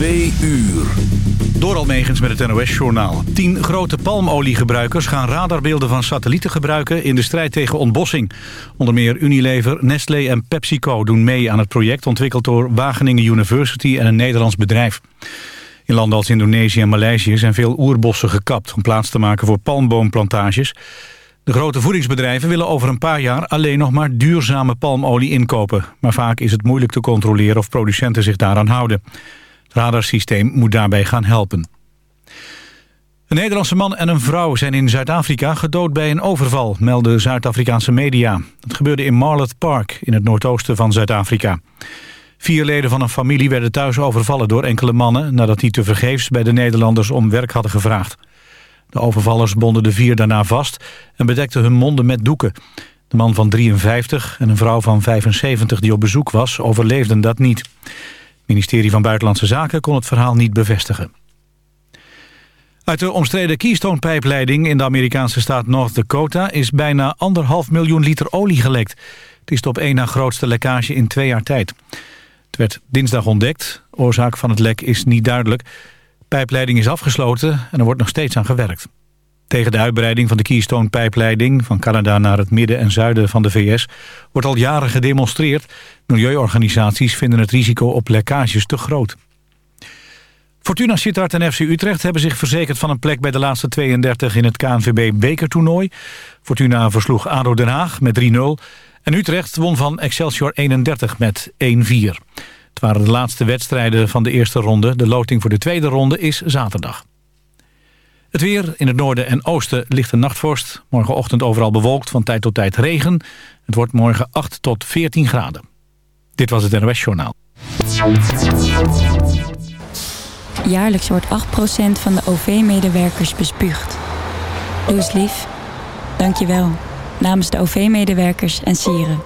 Twee uur. Door Almegens met het NOS-journaal. Tien grote palmoliegebruikers gaan radarbeelden van satellieten gebruiken... in de strijd tegen ontbossing. Onder meer Unilever, Nestlé en PepsiCo doen mee aan het project... ontwikkeld door Wageningen University en een Nederlands bedrijf. In landen als Indonesië en Maleisië zijn veel oerbossen gekapt... om plaats te maken voor palmboomplantages. De grote voedingsbedrijven willen over een paar jaar... alleen nog maar duurzame palmolie inkopen. Maar vaak is het moeilijk te controleren of producenten zich daaraan houden. Radarsysteem moet daarbij gaan helpen. Een Nederlandse man en een vrouw zijn in Zuid-Afrika gedood bij een overval, melden Zuid-Afrikaanse media. Het gebeurde in Marlet Park, in het noordoosten van Zuid-Afrika. Vier leden van een familie werden thuis overvallen door enkele mannen... nadat die tevergeefs bij de Nederlanders om werk hadden gevraagd. De overvallers bonden de vier daarna vast en bedekten hun monden met doeken. De man van 53 en een vrouw van 75 die op bezoek was overleefden dat niet. Ministerie van Buitenlandse Zaken kon het verhaal niet bevestigen. Uit de omstreden Keystone-pijpleiding in de Amerikaanse staat North Dakota... is bijna anderhalf miljoen liter olie gelekt. Het is de op één na grootste lekkage in twee jaar tijd. Het werd dinsdag ontdekt. Oorzaak van het lek is niet duidelijk. De pijpleiding is afgesloten en er wordt nog steeds aan gewerkt. Tegen de uitbreiding van de Keystone-pijpleiding... van Canada naar het midden en zuiden van de VS... wordt al jaren gedemonstreerd. Milieuorganisaties vinden het risico op lekkages te groot. Fortuna Sittard en FC Utrecht hebben zich verzekerd van een plek bij de laatste 32 in het KNVB bekertoernooi. Fortuna versloeg ADO Den Haag met 3-0 en Utrecht won van Excelsior 31 met 1-4. Het waren de laatste wedstrijden van de eerste ronde. De loting voor de tweede ronde is zaterdag. Het weer in het noorden en oosten ligt een nachtvorst. Morgenochtend overal bewolkt, van tijd tot tijd regen. Het wordt morgen 8 tot 14 graden. Dit was het NOS Journaal. Jaarlijks wordt 8% van de OV-medewerkers bespuugd. Doe eens lief. Dank je wel. Namens de OV-medewerkers en sieren.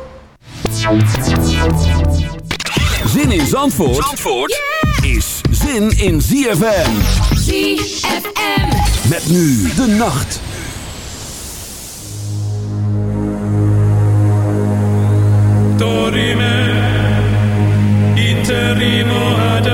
Zin in Zandvoort, Zandvoort is zin in ZFM. ZFM. Met nu de nacht. Dorime, iterimo ad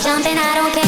jumping, I don't care.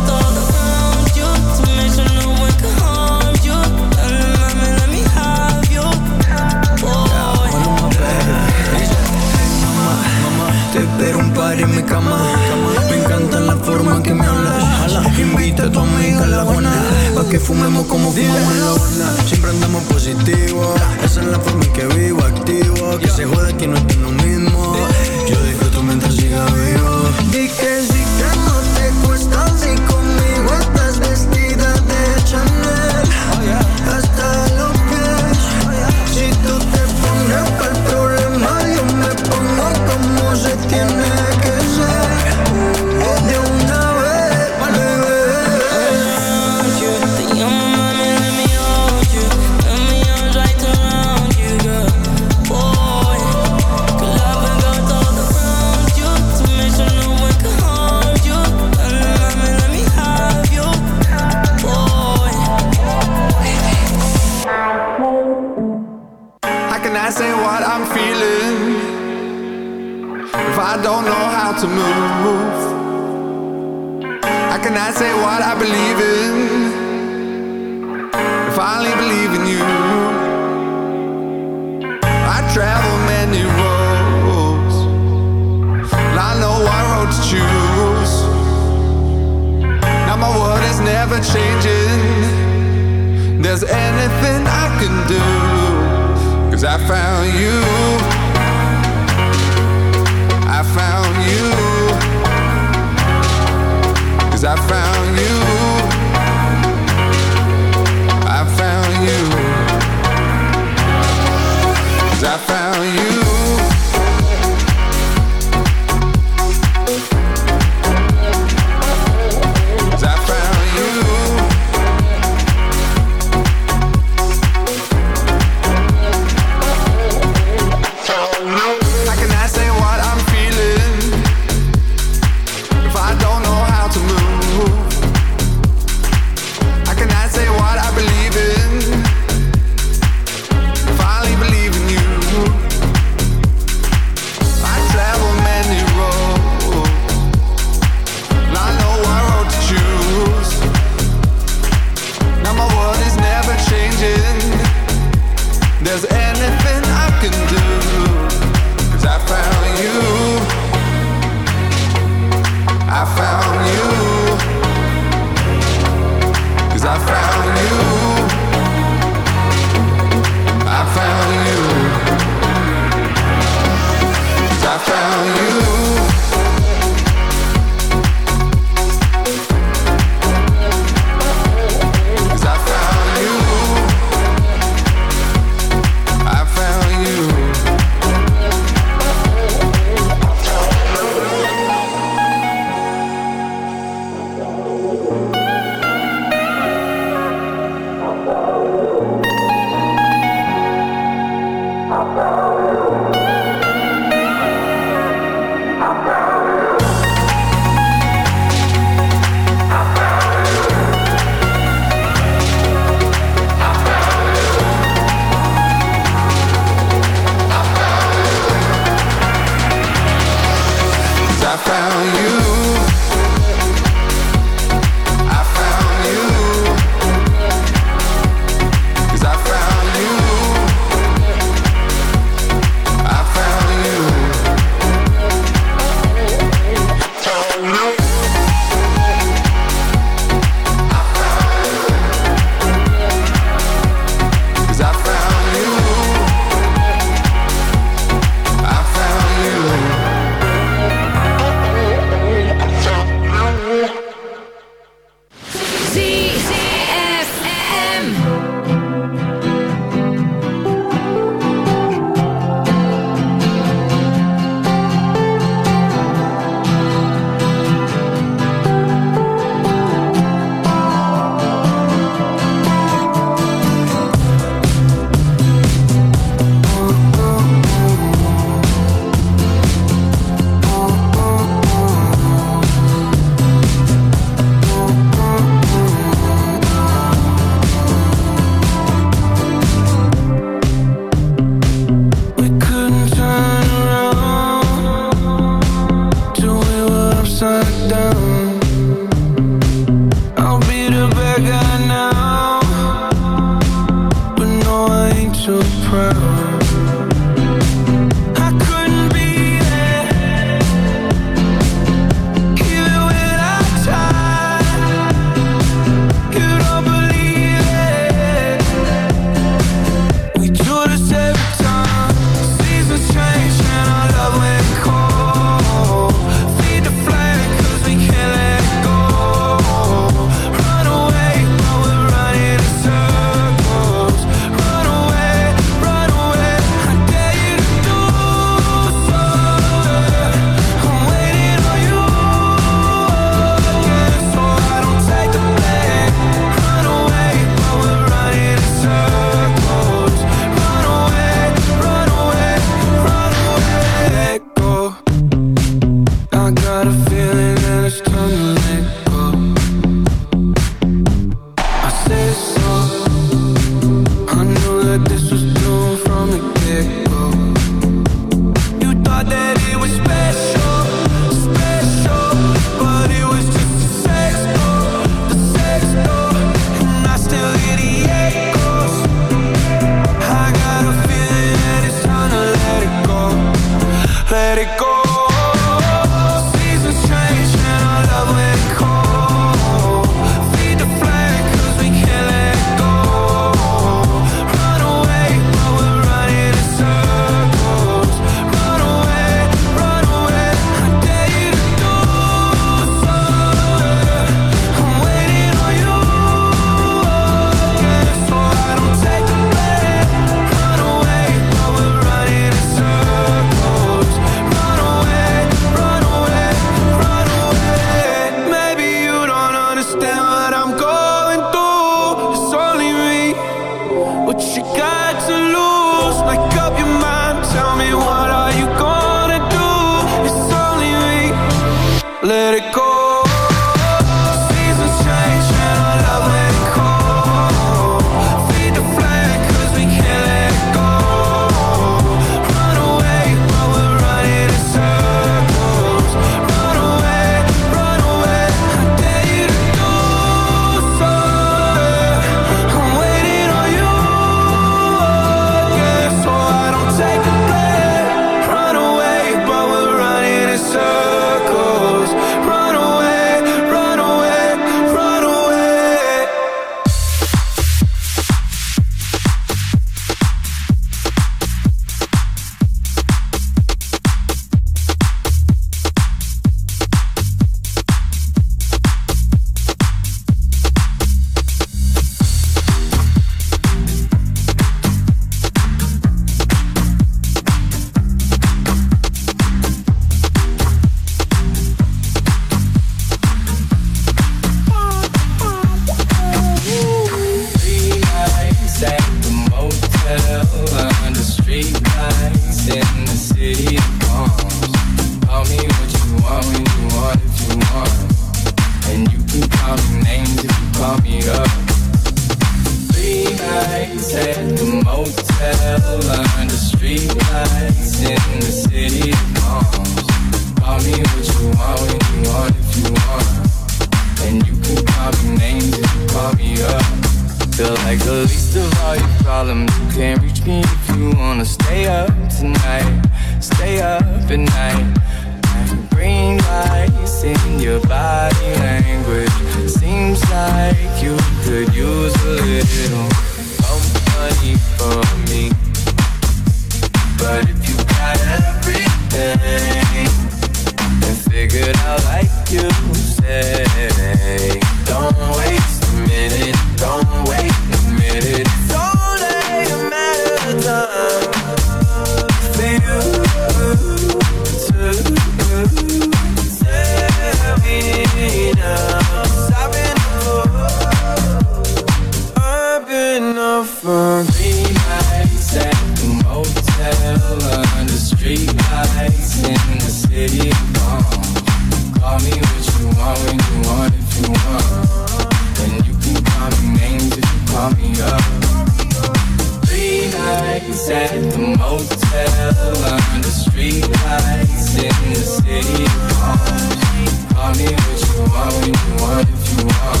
if you want.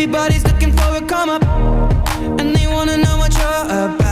Everybody's looking for a come up, and they wanna know what you're about.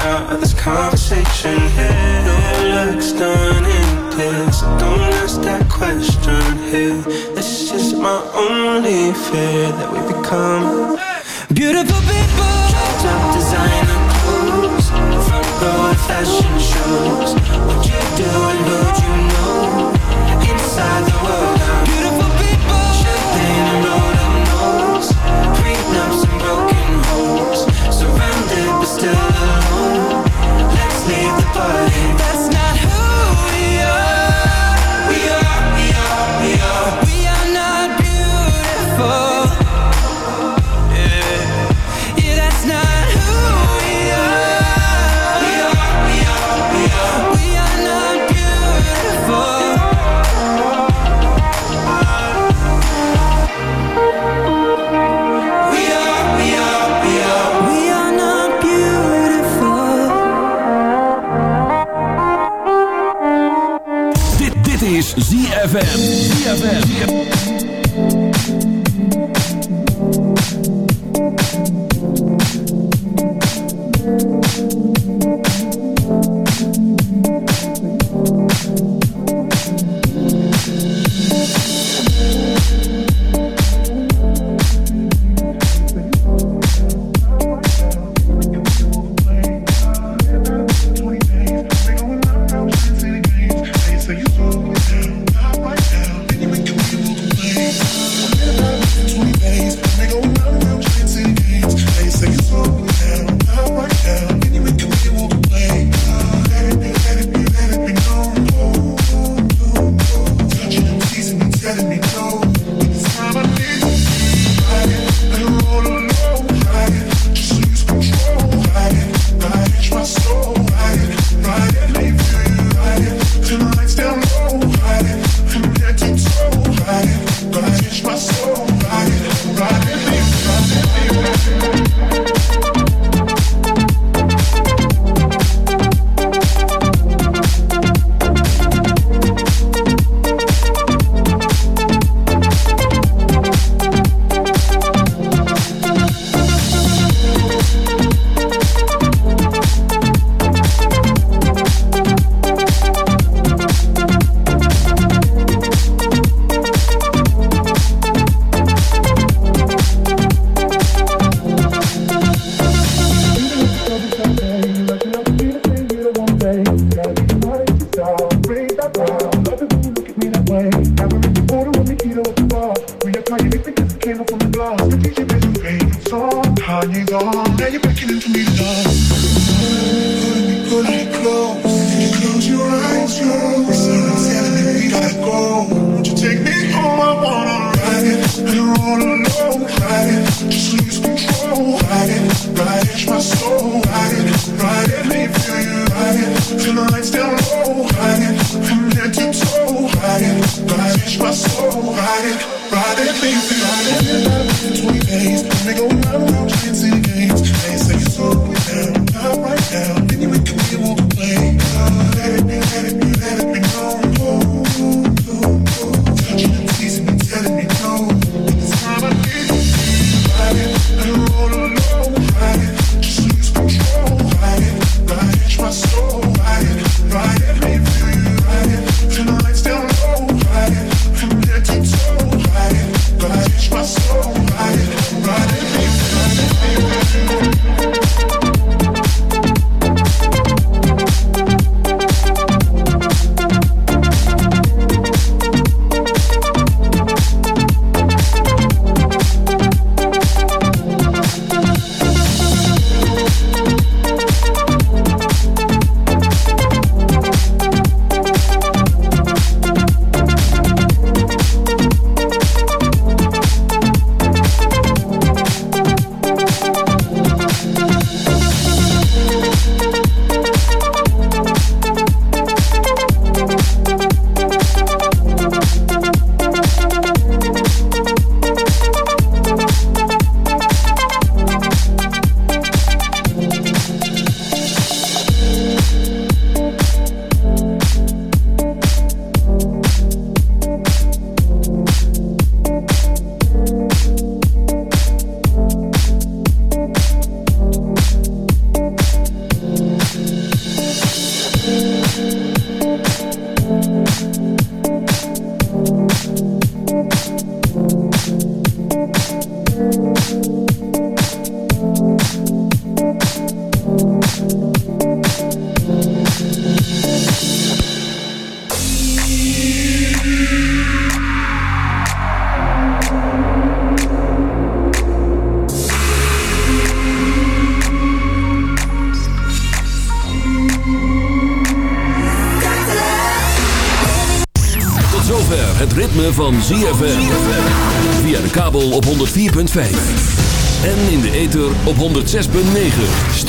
out of this conversation here. No looks done in this. Don't ask that question here. This is just my only fear that we become beautiful people. Top designer clothes, front row fashion shows. What you do and who you know inside the world.